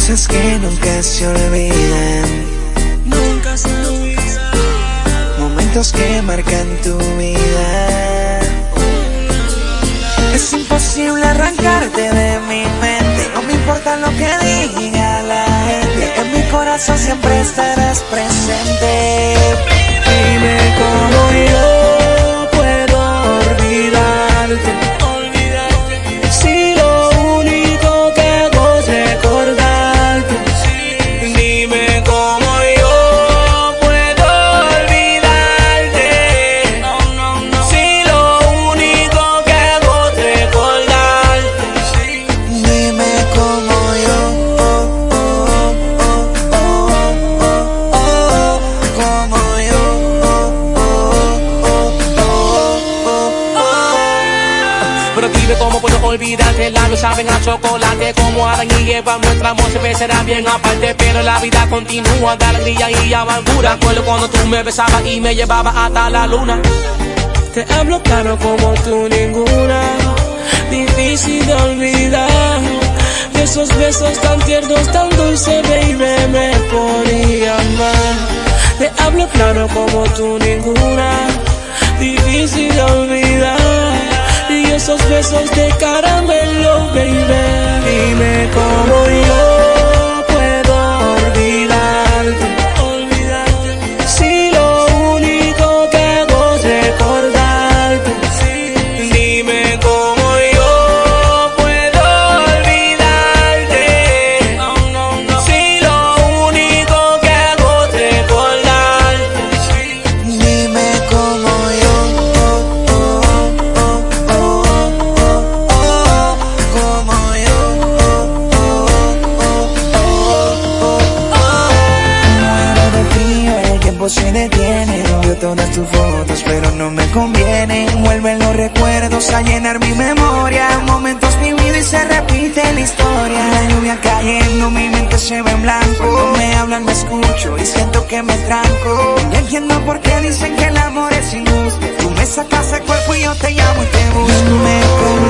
cosas que nunca se olvidan. Nunca se olvidan. Momentos que marcan tu vida. Es imposible arrancarte de mi mente. No me importa lo que diga la gente. En mi corazón siempre estarás presente. Dime cómo yo olvidarte, labios saben a chocolate Como Adán y Eva, nuestra amor se será bien aparte Pero la vida continúa. De alegría y amargura. Recuerdo cuando tú me besabas y me llevabas hasta la luna. Te hablo claro como tú ninguna. Difícil de olvidar. De esos besos tan tiernos, tan dulces, baby, me ponía mal Te hablo claro como tú ninguna. Difícil de olvidar esos besos de caramelo, baby. Dime cómo yo todas tus fotos, pero no me convienen. Vuelven los recuerdos a llenar mi memoria. Momentos vividos y se repite la historia. La lluvia cayendo, mi mente se ve en blanco. Cuando me hablan, me escucho y siento que me tranco. No entiendo por qué dicen que el amor es injusto. Tú me sacas el cuerpo y yo te llamo y te busco. Cómo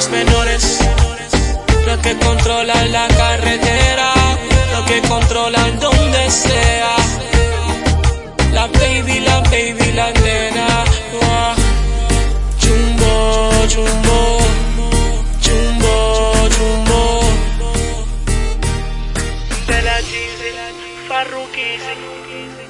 los menores, los que controlan la carretera, los que controlan donde sea. La baby, la baby, la nena. Chumbo, chumbo, chumbo, chumbo. De la Farruquise.